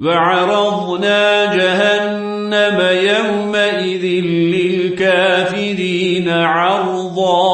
وعرضنا جهنم يومئذ للكافرين عرضا.